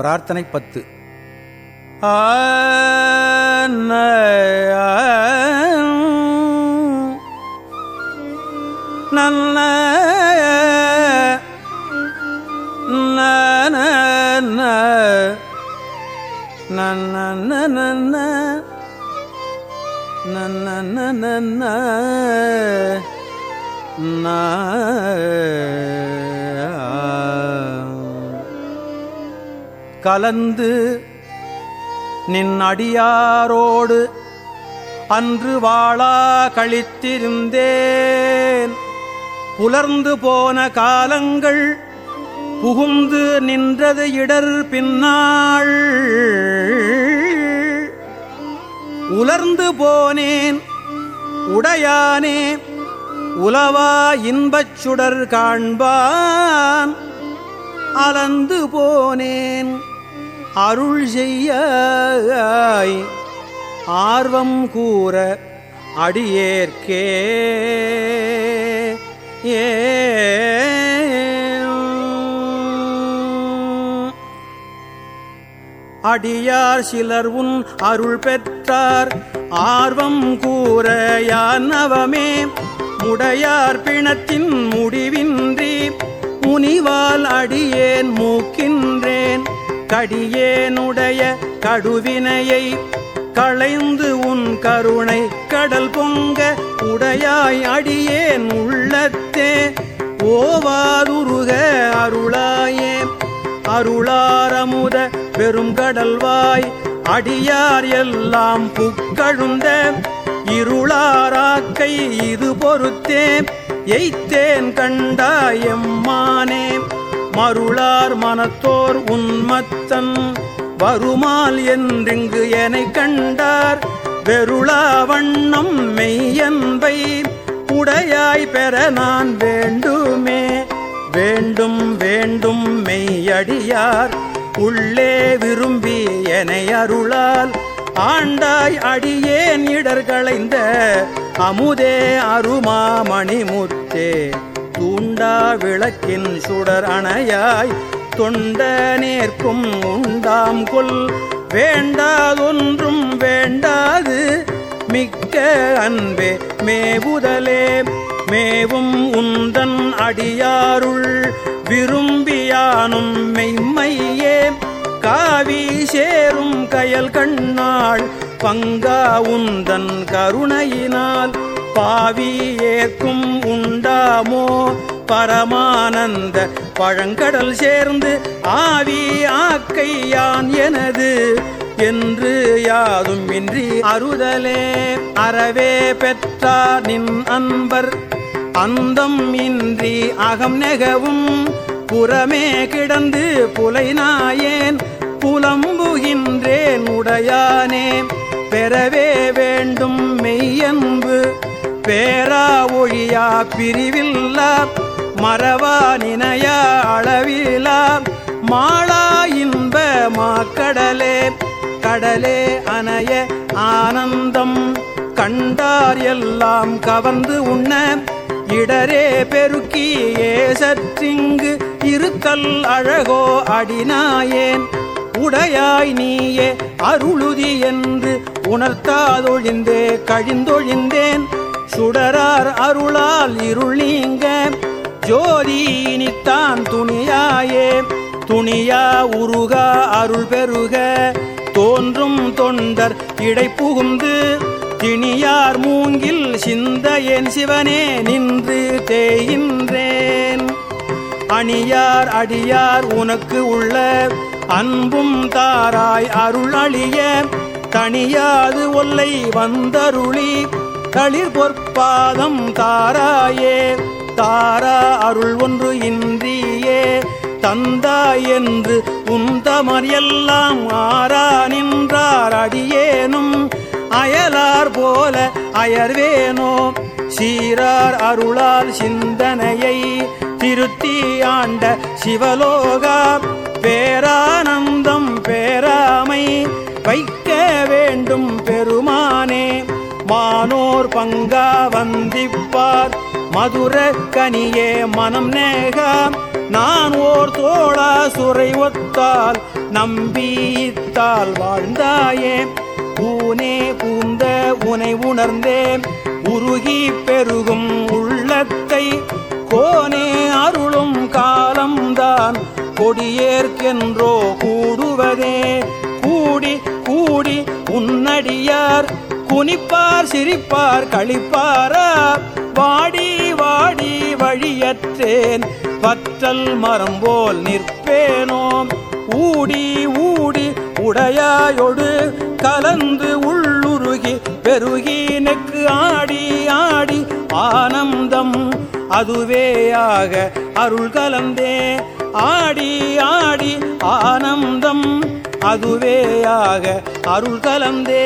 பிரார்த்தனை பத்து நன்ன நன்ன கலந்து நின் அடியாரோடு அன்று வாழா கழித்திருந்தேன். புலர்ந்து போன காலங்கள் புகுந்து நின்றது இடர் பின்னாள் உலர்ந்து போனேன் உடையானே உலவா இன்பச் சுடர் காண்பான். அலந்து போனேன் அருள் செய்ய ஆர்வம் கூற அடியேற்கே. ஏ. அடியார் சிலர் உன் அருள் பெற்றார். ஆர்வம் கூற யானவமே முடையார் பிணத்தின் முடிவின்றி. முனிவால் அடியேன் மூக்கின்றேன். கடியேனுடைய கடுவினையை களைந்து உன் கருணை கடல் பொங்க உடையாய் அடியேன் உள்ளத்தே. ஓவாதுருக அருளாயே. அருளாரமுத பெரும் கடல்வாய் அடியார் எல்லாம் புக்கழுந்த இருளாராக்கை இது பொறுத்தே எய்த்தேன் கண்டாயம்மானே மருளார் மனத்தோர் உன்மத்தன் வருமால் என்றிங்கு எனை கண்டார். வெருளா வண்ணம் மெய்யன்பை உடையாய் பெற நான் வேண்டுமே. வேண்டும் வேண்டும் மெய்யடியார் உள்ளே விரும்பி எனை அருளால். ஆண்டாய் அடியேன் இடர்களைந்த அமுதே அருமாமணிமுத்தே தூண்டா விளக்கின் சுடர் அணையாய் தொண்ட நேர்க்கும் உண்டாம் கொல். வேண்டாதொன்றும் வேண்டாது மிக்க அன்பே மேவுதலே மேவும் உந்தன் அடியாருள். விரும்பியானும் மெய்மையே காவி சேரும் கயல் கண்ணாள். பங்கா உந்தன் கருணையினால் பாவி ஏற்கும் உண்டாமோ? பரமானந்த பழங்கடல் சேர்ந்து ஆவி ஆக்கையான் எனது. என்று யாதும் இன்றி அறுதலே அறவே பெற்றார் நின் அன்பர். அந்தம் இன்றி அகம் நெகவும் புறமே கிடந்து புலைநாயேன் புலம்புகின்றேன் உடையானே பெறவே வேண்டும் மெய்யன்பு. பேரா ஒழியா பிரிவில்லா மரவா நினைய அளவிலா மாளா இன்ப மாக்கடலே கடலே அணைய ஆனந்தம். கண்டார் எல்லாம் கவர்ந்து உண்ண இடரே பெருக்கி ஏசற்றிங்கு இருத்தல் அழகோ அடினாயேன் உடையாய் நீயே அருளுதி என்று உணர்த்தாதொழிந்தே கழிந்தொழிந்தேன். சுடரார் அருளால் இருள் நீங்க ஜோதினித்தான் துணியாயே. துணியா உருகா அருள் பெருக தோன்றும் தொண்டர் இடை புகுந்து. திணியார் மூங்கில் சிந்தையேன் சிவனே நின்று தேயின்றேன். அணியார் அடியார் உனக்கு உள்ள அன்பும் தாராய் அருள் அழிய. தனியாது ஒல்லை வந்தருளி தளிர் பொற்பாதம் தாராயே. தாரா அருள் ஒன்று இன்றியே. தந்தா என்று உந்தமர் எல்லாம் ஆரா நின்றார் அடியேனும். அயலார் போல அயர்வேனோ. சீரார் அருளால் சிந்தனையை திருத்தி ஆண்ட சிவலோகா. பேரானந்தம் பேராமை வைக்க வேண்டும் பெருமா மானோர் பங்கா வந்திப்பார். மதுர கனியே மனம் நேக நான் ஓர் தோழா சுரை ஒத்தால் நம்பித்தால் வாழ்ந்தாயே. பூனே பூந்த உனை உணர்ந்தேன். உருகி பெருகும் உள்ளத்தை கோனே அருளும் காலம்தான். கொடியேற்கென்றோ கூடுவதே. கூடி கூடி உன்னடியார். புனிப்பார் சிரிப்பார் கழிப்பாரா வாடி வாடி வழியற்றேன். பற்றல் மரம் போல் நிற்பேனோம். ஊடி ஊடி உடையாயொடு கலந்து உள்ளுருகி பெருகி நெக்கு ஆடி ஆடி ஆனந்தம் அதுவேயாக அருள் கலந்தே. ஆடி ஆடி ஆனந்தம் அதுவேயாக அருள் கலந்தே.